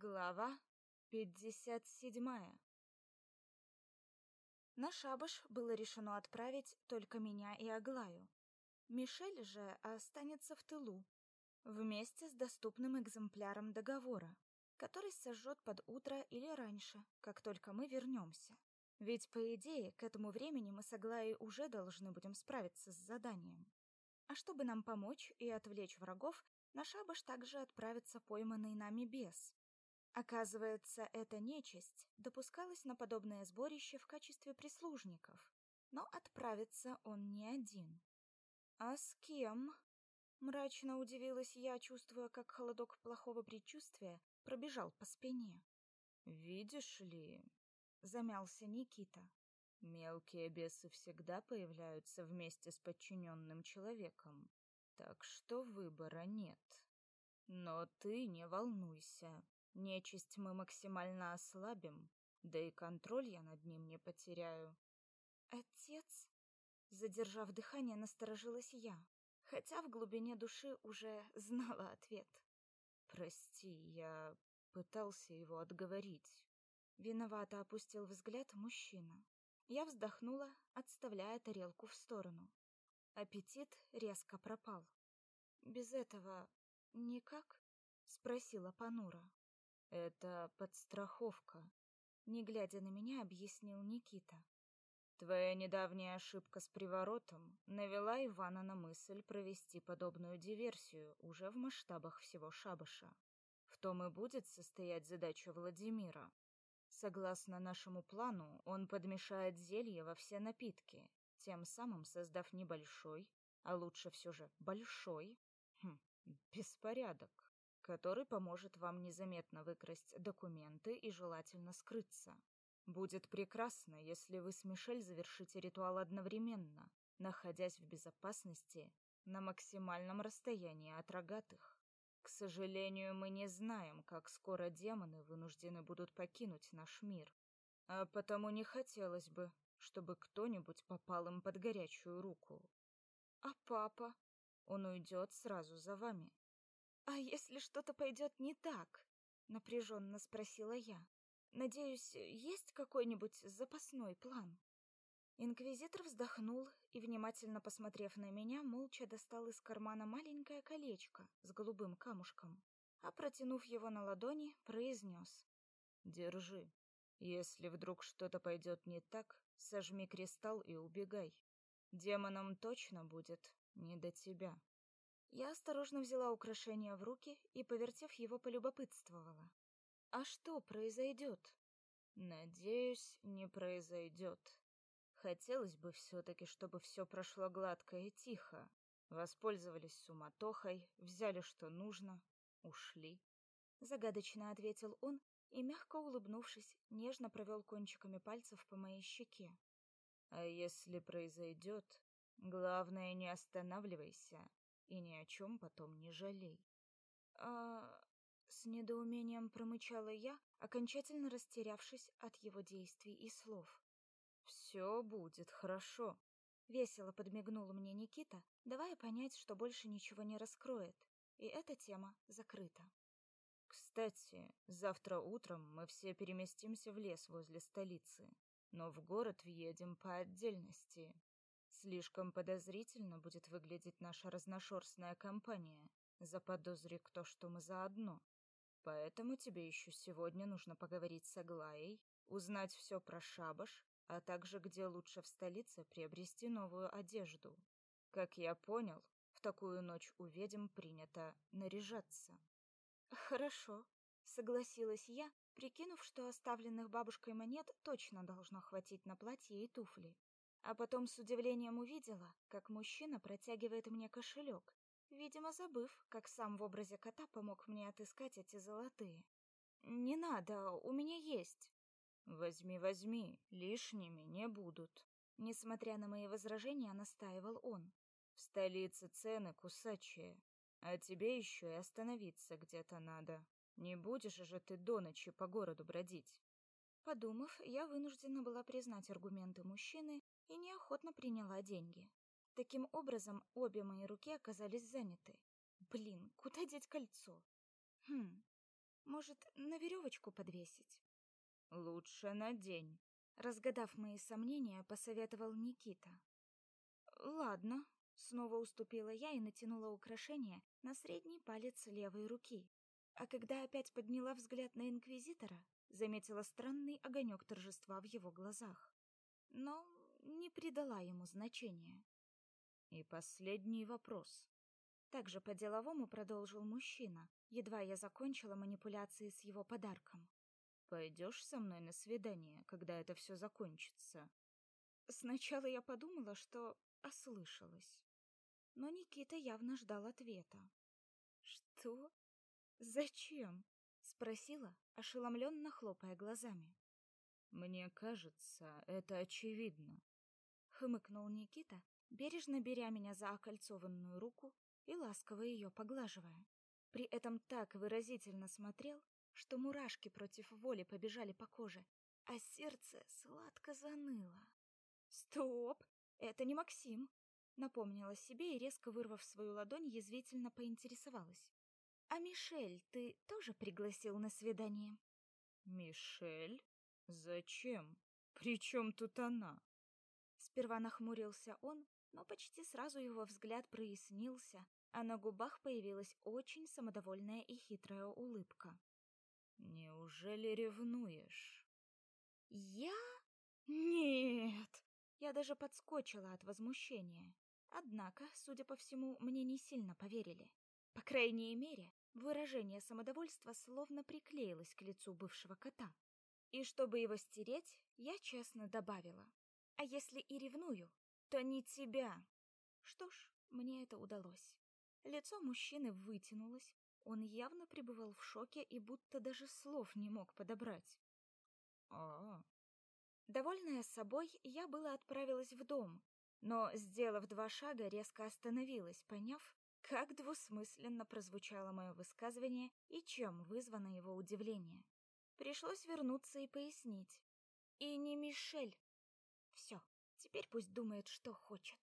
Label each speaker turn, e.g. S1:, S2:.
S1: Глава 57 На шабаш было решено отправить только меня и Аглаю. Мишель же останется в тылу, вместе с доступным экземпляром договора, который сожжет под утро или раньше, как только мы вернемся. Ведь, по идее, к этому времени мы с Аглаей уже должны будем справиться с заданием. А чтобы нам помочь и отвлечь врагов, на шабаш также отправится пойманный нами бес, Оказывается, эта нечисть допускалась на подобное сборище в качестве прислужников, но отправится он не один. А с кем? Мрачно удивилась я, чувствуя, как холодок плохого предчувствия пробежал по спине.
S2: Видишь ли,
S1: замялся Никита.
S2: Мелкие бесы всегда появляются вместе с подчиненным человеком, так что выбора нет. Но ты не волнуйся, Нечисть мы максимально ослабим, да и контроль я над ним не потеряю.
S1: Отец? Задержав дыхание, насторожилась я, хотя в глубине души уже знала ответ.
S2: Прости, я пытался его отговорить.
S1: Виновато опустил взгляд мужчина. Я вздохнула, отставляя тарелку в сторону. Аппетит резко пропал. Без этого никак? спросила Панура.
S2: Это подстраховка,
S1: не глядя на меня, объяснил Никита.
S2: Твоя недавняя ошибка с приворотом навела Ивана на мысль провести подобную диверсию уже в масштабах всего шабаша. В том и будет состоять задача Владимира. Согласно нашему плану, он подмешает зелье во все напитки, тем самым создав небольшой, а лучше все же большой, хм, беспорядок который поможет вам незаметно выкрасть документы и желательно скрыться. Будет прекрасно, если вы с Мишель завершите ритуал одновременно, находясь в безопасности на максимальном расстоянии от рогатых. К сожалению, мы не знаем, как скоро демоны вынуждены будут покинуть наш мир, а потому не хотелось бы, чтобы кто-нибудь попал им под горячую руку.
S1: А папа?
S2: Он уйдет сразу за вами.
S1: «А если что-то пойдет не так?» — напряженно спросила я. «Надеюсь, есть какой-нибудь запасной план?» Инквизитор вздохнул и, внимательно посмотрев на меня, молча достал из кармана маленькое колечко с голубым камушком, а, протянув его на ладони, произнес.
S2: «Держи. Если вдруг что-то пойдет не так, сожми кристалл и убегай. Демонам точно будет не до тебя».
S1: Я осторожно взяла украшение в руки и, повертев его, полюбопытствовала. А что произойдет?
S2: Надеюсь, не произойдет. Хотелось бы все-таки, чтобы все прошло гладко и тихо. Воспользовались суматохой, взяли что нужно, ушли.
S1: Загадочно ответил он и, мягко улыбнувшись, нежно провел кончиками пальцев по моей щеке.
S2: А если произойдет, главное не останавливайся, и ни о чем потом не жалей.
S1: А с недоумением промычала я, окончательно растерявшись от его действий и слов.
S2: Все будет хорошо,
S1: весело подмигнул мне Никита, давая понять, что больше ничего не раскроет, и эта тема закрыта.
S2: Кстати, завтра утром мы все переместимся в лес возле столицы, но в город въедем по отдельности. Слишком подозрительно будет выглядеть наша разношерстная компания, заподозри кто, что мы заодно. Поэтому тебе еще сегодня нужно поговорить с Аглаей, узнать все про шабаш, а также где лучше в столице приобрести новую одежду. Как я понял, в такую ночь у ведьм принято наряжаться.
S1: Хорошо, согласилась я, прикинув, что оставленных бабушкой монет точно должно хватить на платье и туфли. А потом с удивлением увидела, как мужчина протягивает мне кошелек, видимо, забыв, как сам в образе кота помог мне отыскать эти золотые. «Не надо, у меня есть».
S2: «Возьми, возьми, лишними не будут».
S1: Несмотря на мои возражения, настаивал он.
S2: «В столице цены кусачие, а тебе еще и остановиться где-то надо. Не будешь же ты до ночи по городу бродить».
S1: Подумав, я вынуждена была признать аргументы мужчины и неохотно приняла деньги. Таким образом, обе мои руки оказались заняты. Блин, куда деть кольцо? Хм. Может, на веревочку подвесить?
S2: Лучше на день.
S1: Разгадав мои сомнения, посоветовал Никита. Ладно, снова уступила я и натянула украшение на средний палец левой руки. А когда опять подняла взгляд на инквизитора, заметила странный огонек торжества в его глазах. Но не придала ему значения.
S2: И последний вопрос.
S1: Также по-деловому продолжил мужчина, едва я закончила манипуляции с его подарком.
S2: Пойдешь со мной на свидание, когда это все закончится?
S1: Сначала я подумала, что ослышалась. Но Никита явно ждал ответа. Что? Зачем? спросила, ошеломленно хлопая глазами.
S2: Мне кажется, это очевидно,
S1: хмыкнул Никита, бережно беря меня за окольцованную руку и ласково ее поглаживая. При этом так выразительно смотрел, что мурашки против воли побежали по коже, а сердце сладко заныло. Стоп, это не Максим, напомнила себе и резко вырвав свою ладонь, язвительно поинтересовалась: "А Мишель ты тоже пригласил на свидание?"
S2: "Мишель? Зачем? Причем тут она?"
S1: Сперва нахмурился он, но почти сразу его взгляд прояснился, а на губах появилась очень самодовольная и хитрая улыбка.
S2: Неужели ревнуешь?
S1: Я? Нет. Я даже подскочила от возмущения. Однако, судя по всему, мне не сильно поверили. По крайней мере, выражение самодовольства словно приклеилось к лицу бывшего кота. И чтобы его стереть, я честно добавила: "А если и ревную, то не тебя". Что ж, мне это удалось. Лицо мужчины вытянулось, он явно пребывал в шоке и будто даже слов не мог подобрать.
S2: А.
S1: Довольная собой, я было отправилась в дом, но, сделав два шага, резко остановилась, поняв, как двусмысленно прозвучало мое высказывание и чем вызвано его удивление. Пришлось вернуться и пояснить. И не Мишель. Все, теперь пусть думает, что хочет.